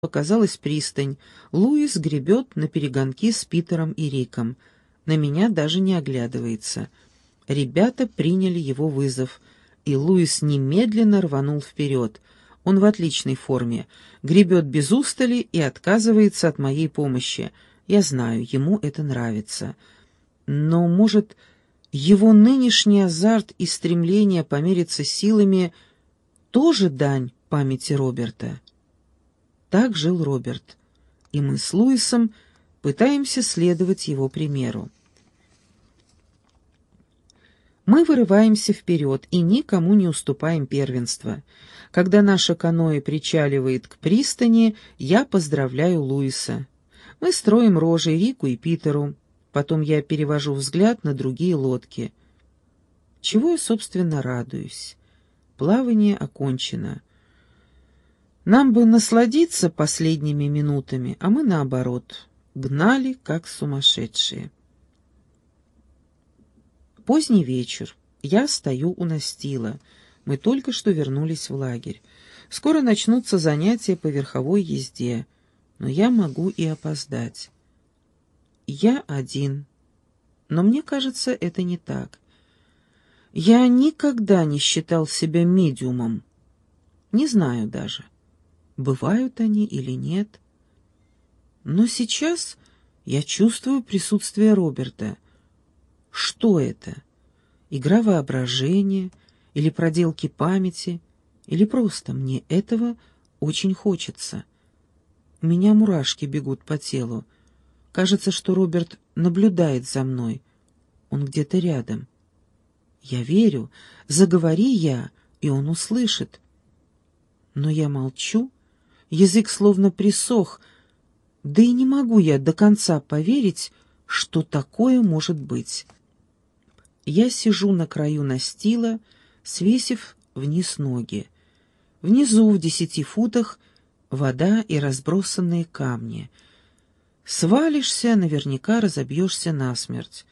показалась пристань. Луис гребет на перегонки с Питером и Риком. На меня даже не оглядывается. Ребята приняли его вызов, и Луис немедленно рванул вперед. Он в отличной форме, гребет без устали и отказывается от моей помощи. Я знаю, ему это нравится. Но, может, его нынешний азарт и стремление помериться силами тоже дань памяти Роберта? Так жил Роберт, и мы с Луисом пытаемся следовать его примеру. Мы вырываемся вперед и никому не уступаем первенство. Когда наше каноэ причаливает к пристани, я поздравляю Луиса. Мы строим рожи Рику и Питеру. Потом я перевожу взгляд на другие лодки. Чего я, собственно, радуюсь? Плавание окончено. Нам бы насладиться последними минутами, а мы, наоборот, гнали, как сумасшедшие. Поздний вечер. Я стою у настила. Мы только что вернулись в лагерь. Скоро начнутся занятия по верховой езде, но я могу и опоздать. Я один. Но мне кажется, это не так. Я никогда не считал себя медиумом. Не знаю даже бывают они или нет. Но сейчас я чувствую присутствие Роберта. Что это? Игра воображения или проделки памяти, или просто мне этого очень хочется. У меня мурашки бегут по телу. Кажется, что Роберт наблюдает за мной. Он где-то рядом. Я верю, заговори я, и он услышит. Но я молчу язык словно присох, да и не могу я до конца поверить, что такое может быть. Я сижу на краю настила, свесив вниз ноги. Внизу в десяти футах вода и разбросанные камни. Свалишься, наверняка разобьешься насмерть.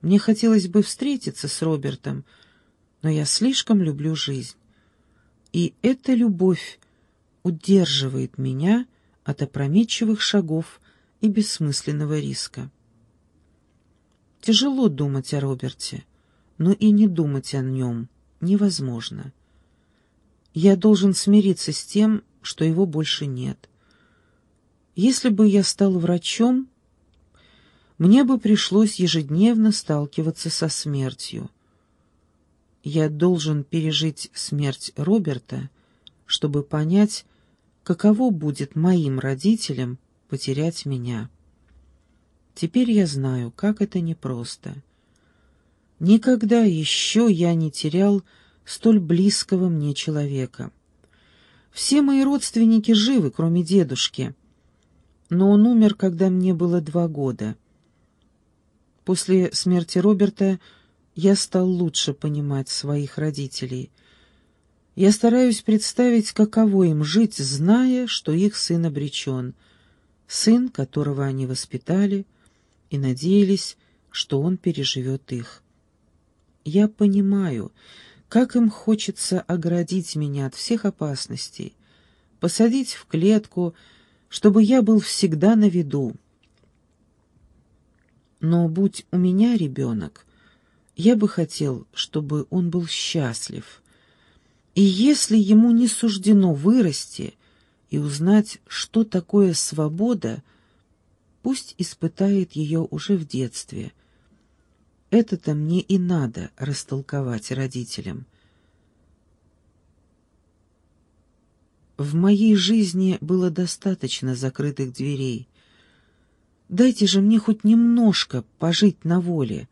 Мне хотелось бы встретиться с Робертом, но я слишком люблю жизнь. И эта любовь удерживает меня от опрометчивых шагов и бессмысленного риска. Тяжело думать о Роберте, но и не думать о нем невозможно. Я должен смириться с тем, что его больше нет. Если бы я стал врачом, мне бы пришлось ежедневно сталкиваться со смертью. Я должен пережить смерть Роберта, чтобы понять, каково будет моим родителям потерять меня. Теперь я знаю, как это непросто. Никогда еще я не терял столь близкого мне человека. Все мои родственники живы, кроме дедушки, но он умер, когда мне было два года. После смерти Роберта я стал лучше понимать своих родителей — я стараюсь представить, каково им жить, зная, что их сын обречен, сын, которого они воспитали, и надеялись, что он переживет их. Я понимаю, как им хочется оградить меня от всех опасностей, посадить в клетку, чтобы я был всегда на виду. Но будь у меня ребенок, я бы хотел, чтобы он был счастлив, и если ему не суждено вырасти и узнать, что такое свобода, пусть испытает ее уже в детстве. Это-то мне и надо растолковать родителям. В моей жизни было достаточно закрытых дверей. Дайте же мне хоть немножко пожить на воле.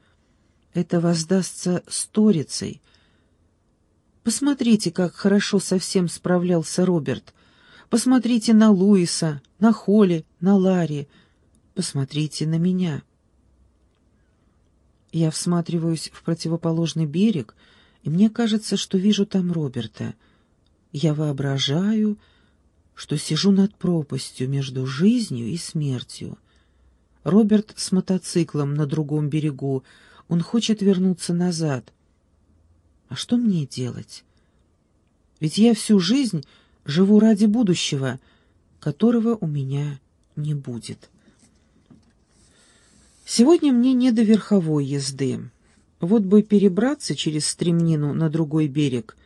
Это воздастся сторицей — Посмотрите, как хорошо совсем справлялся Роберт. Посмотрите на Луиса, на Холли, на Ларри. Посмотрите на меня. Я всматриваюсь в противоположный берег, и мне кажется, что вижу там Роберта. Я воображаю, что сижу над пропастью между жизнью и смертью. Роберт с мотоциклом на другом берегу. Он хочет вернуться назад — а что мне делать? Ведь я всю жизнь живу ради будущего, которого у меня не будет. Сегодня мне не до верховой езды. Вот бы перебраться через стремнину на другой берег,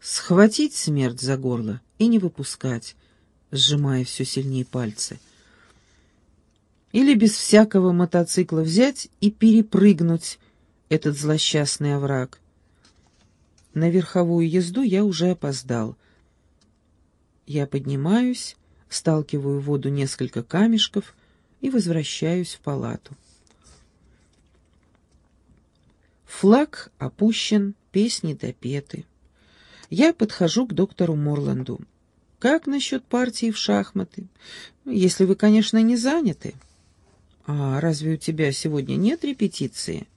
схватить смерть за горло и не выпускать, сжимая все сильнее пальцы. Или без всякого мотоцикла взять и перепрыгнуть этот злосчастный овраг. На верховую езду я уже опоздал. Я поднимаюсь, сталкиваю в воду несколько камешков и возвращаюсь в палату. Флаг опущен, песни допеты. Я подхожу к доктору Морланду. «Как насчет партии в шахматы? Если вы, конечно, не заняты». «А разве у тебя сегодня нет репетиции?»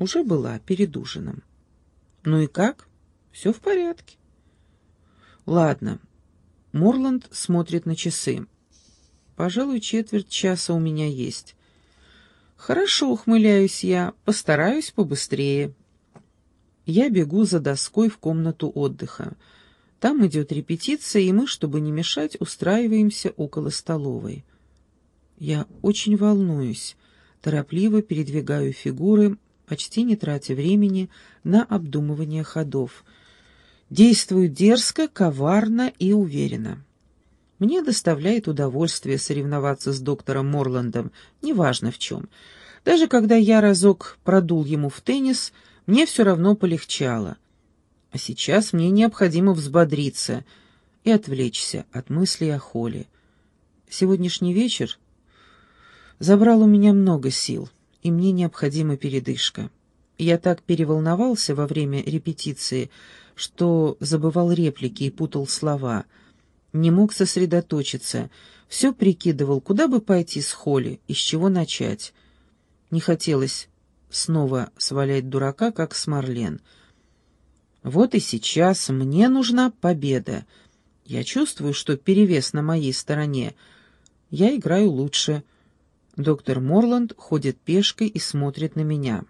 «Уже была, перед ужином». «Ну и как? Все в порядке». «Ладно». Морланд смотрит на часы. «Пожалуй, четверть часа у меня есть. «Хорошо», — ухмыляюсь я, — «постараюсь побыстрее». Я бегу за доской в комнату отдыха. Там идет репетиция, и мы, чтобы не мешать, устраиваемся около столовой. Я очень волнуюсь, торопливо передвигаю фигуры, почти не тратя времени на обдумывание ходов. Действую дерзко, коварно и уверенно. Мне доставляет удовольствие соревноваться с доктором Морландом, неважно в чем. Даже когда я разок продул ему в теннис, мне все равно полегчало. А сейчас мне необходимо взбодриться и отвлечься от мыслей о Холе. Сегодняшний вечер забрал у меня много сил, и мне необходима передышка. Я так переволновался во время репетиции, что забывал реплики и путал слова — не мог сосредоточиться, все прикидывал, куда бы пойти с Холли и с чего начать. Не хотелось снова свалять дурака, как с Марлен. Вот и сейчас мне нужна победа. Я чувствую, что перевес на моей стороне. Я играю лучше. Доктор Морланд ходит пешкой и смотрит на меня.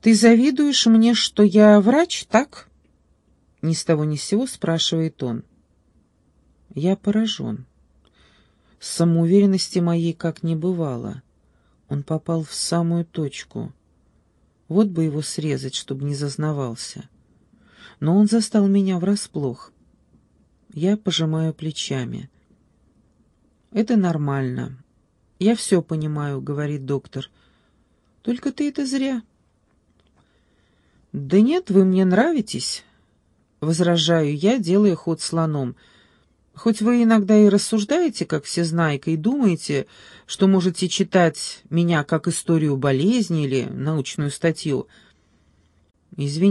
«Ты завидуешь мне, что я врач, так?» Ни с того ни с сего спрашивает он. Я поражен. Самоуверенности моей как не бывало. Он попал в самую точку. Вот бы его срезать, чтобы не зазнавался. Но он застал меня врасплох. Я пожимаю плечами. «Это нормально. Я все понимаю», — говорит доктор. «Только ты это зря». «Да нет, вы мне нравитесь. Возражаю я, делая ход слоном. Хоть вы иногда и рассуждаете, как всезнайка, и думаете, что можете читать меня как историю болезни или научную статью. Извините,